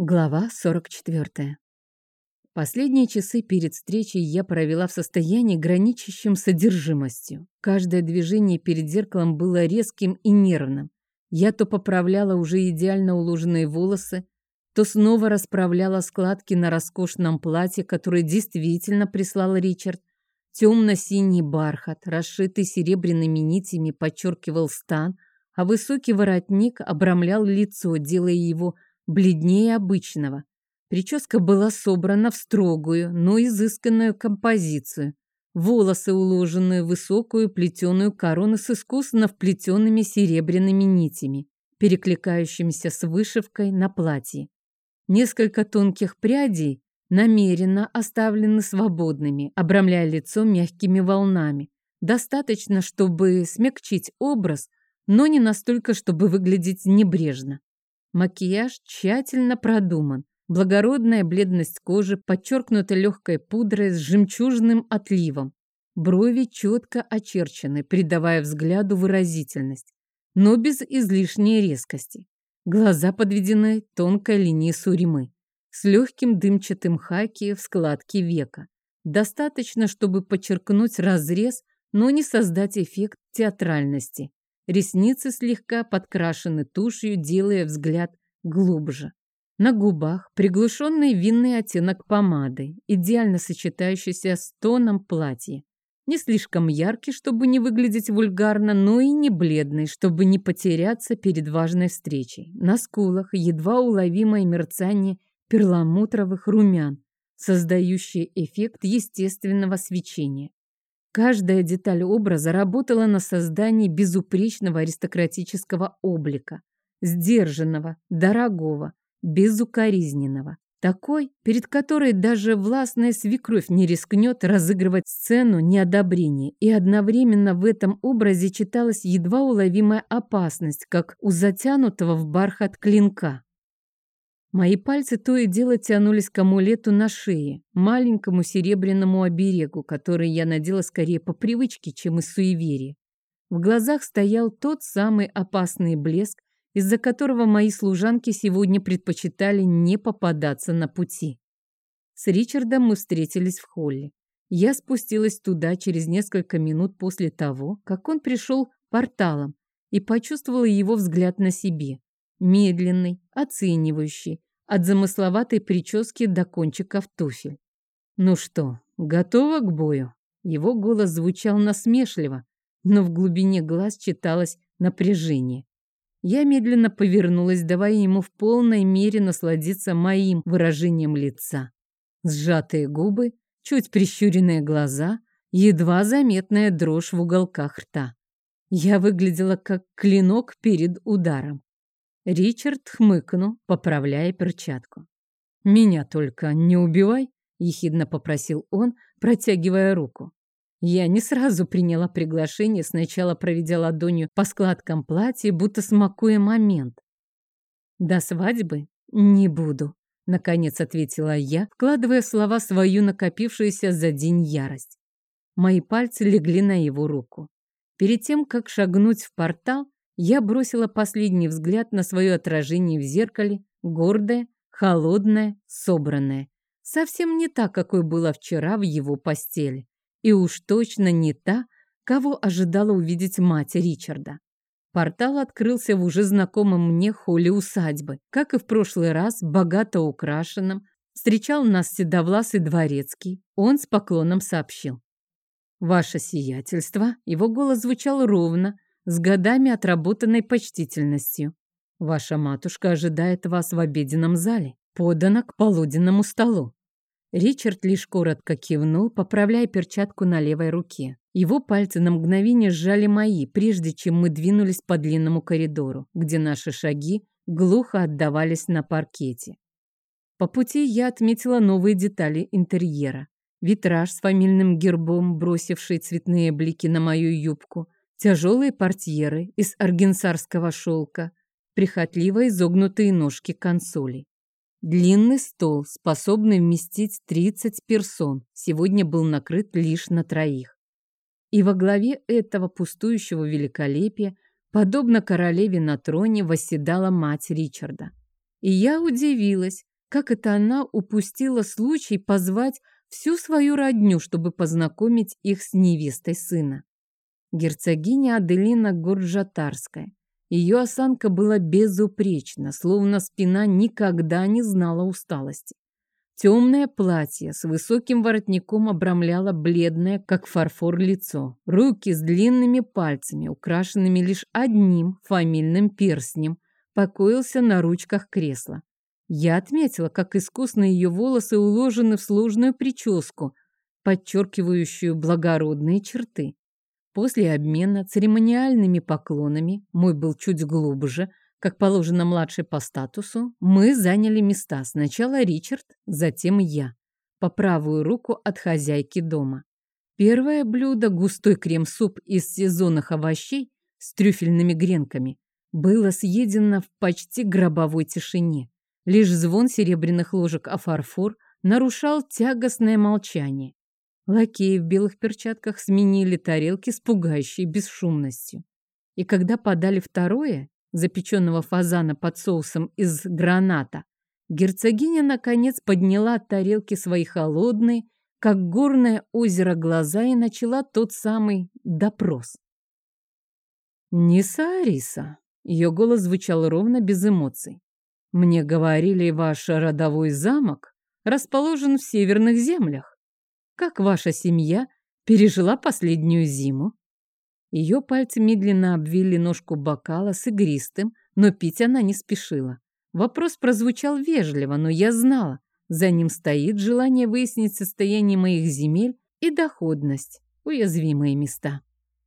Глава 44. Последние часы перед встречей я провела в состоянии, граничащем с содержимостью. Каждое движение перед зеркалом было резким и нервным. Я то поправляла уже идеально уложенные волосы, то снова расправляла складки на роскошном платье, которое действительно прислал Ричард. Темно-синий бархат, расшитый серебряными нитями, подчеркивал стан, а высокий воротник обрамлял лицо, делая его бледнее обычного. Прическа была собрана в строгую, но изысканную композицию. Волосы уложены в высокую плетеную корону с искусно вплетенными серебряными нитями, перекликающимися с вышивкой на платье. Несколько тонких прядей намеренно оставлены свободными, обрамляя лицо мягкими волнами. Достаточно, чтобы смягчить образ, но не настолько, чтобы выглядеть небрежно. Макияж тщательно продуман. Благородная бледность кожи подчеркнута легкой пудрой с жемчужным отливом. Брови четко очерчены, придавая взгляду выразительность, но без излишней резкости. Глаза подведены тонкой линией суримы, с легким дымчатым хаки в складке века. Достаточно, чтобы подчеркнуть разрез, но не создать эффект театральности. Ресницы слегка подкрашены тушью, делая взгляд глубже. На губах приглушенный винный оттенок помады, идеально сочетающийся с тоном платья. Не слишком яркий, чтобы не выглядеть вульгарно, но и не бледный, чтобы не потеряться перед важной встречей. На скулах едва уловимое мерцание перламутровых румян, создающее эффект естественного свечения. Каждая деталь образа работала на создание безупречного аристократического облика, сдержанного, дорогого, безукоризненного. Такой, перед которой даже властная свекровь не рискнет разыгрывать сцену неодобрения, и одновременно в этом образе читалась едва уловимая опасность, как у затянутого в бархат клинка. Мои пальцы то и дело тянулись к амулету на шее, маленькому серебряному оберегу, который я надела скорее по привычке, чем из суеверия. В глазах стоял тот самый опасный блеск, из-за которого мои служанки сегодня предпочитали не попадаться на пути. С Ричардом мы встретились в холле. Я спустилась туда через несколько минут после того, как он пришел порталом и почувствовала его взгляд на себе медленный, оценивающий, от замысловатой прически до кончиков туфель. «Ну что, готова к бою?» Его голос звучал насмешливо, но в глубине глаз читалось напряжение. Я медленно повернулась, давая ему в полной мере насладиться моим выражением лица. Сжатые губы, чуть прищуренные глаза, едва заметная дрожь в уголках рта. Я выглядела как клинок перед ударом. Ричард хмыкнул, поправляя перчатку. «Меня только не убивай», — ехидно попросил он, протягивая руку. Я не сразу приняла приглашение, сначала проведя ладонью по складкам платья, будто смакуя момент. «До свадьбы не буду», — наконец ответила я, вкладывая слова свою накопившуюся за день ярость. Мои пальцы легли на его руку. Перед тем, как шагнуть в портал, я бросила последний взгляд на свое отражение в зеркале, гордое, холодное, собранное. Совсем не та, какой была вчера в его постели. И уж точно не та, кого ожидала увидеть мать Ричарда. Портал открылся в уже знакомом мне холле усадьбы. Как и в прошлый раз, богато украшенном, встречал нас седовласый дворецкий. Он с поклоном сообщил. «Ваше сиятельство!» Его голос звучал ровно, с годами отработанной почтительностью. Ваша матушка ожидает вас в обеденном зале, подана к полуденному столу. Ричард лишь коротко кивнул, поправляя перчатку на левой руке. Его пальцы на мгновение сжали мои, прежде чем мы двинулись по длинному коридору, где наши шаги глухо отдавались на паркете. По пути я отметила новые детали интерьера. Витраж с фамильным гербом, бросивший цветные блики на мою юбку, тяжелые портьеры из аргенсарского шелка, прихотливо изогнутые ножки консолей. Длинный стол, способный вместить 30 персон, сегодня был накрыт лишь на троих. И во главе этого пустующего великолепия, подобно королеве на троне, восседала мать Ричарда. И я удивилась, Как это она упустила случай позвать всю свою родню, чтобы познакомить их с невестой сына? Герцогиня Аделина Гурджатарская. Ее осанка была безупречна, словно спина никогда не знала усталости. Темное платье с высоким воротником обрамляло бледное, как фарфор, лицо. Руки с длинными пальцами, украшенными лишь одним фамильным перстнем, покоился на ручках кресла. Я отметила, как искусно ее волосы уложены в сложную прическу, подчеркивающую благородные черты. После обмена церемониальными поклонами, мой был чуть глубже, как положено младшей по статусу, мы заняли места. Сначала Ричард, затем я. По правую руку от хозяйки дома. Первое блюдо, густой крем-суп из сезонных овощей с трюфельными гренками, было съедено в почти гробовой тишине. Лишь звон серебряных ложек о фарфор нарушал тягостное молчание. Лакеи в белых перчатках сменили тарелки с пугающей бесшумностью. И когда подали второе, запеченного фазана под соусом из граната, герцогиня наконец подняла от тарелки свои холодные, как горное озеро, глаза и начала тот самый допрос. «Не Саариса», — ее голос звучал ровно, без эмоций. «Мне говорили, ваш родовой замок расположен в северных землях. Как ваша семья пережила последнюю зиму?» Ее пальцы медленно обвили ножку бокала с игристым, но пить она не спешила. Вопрос прозвучал вежливо, но я знала, за ним стоит желание выяснить состояние моих земель и доходность, уязвимые места.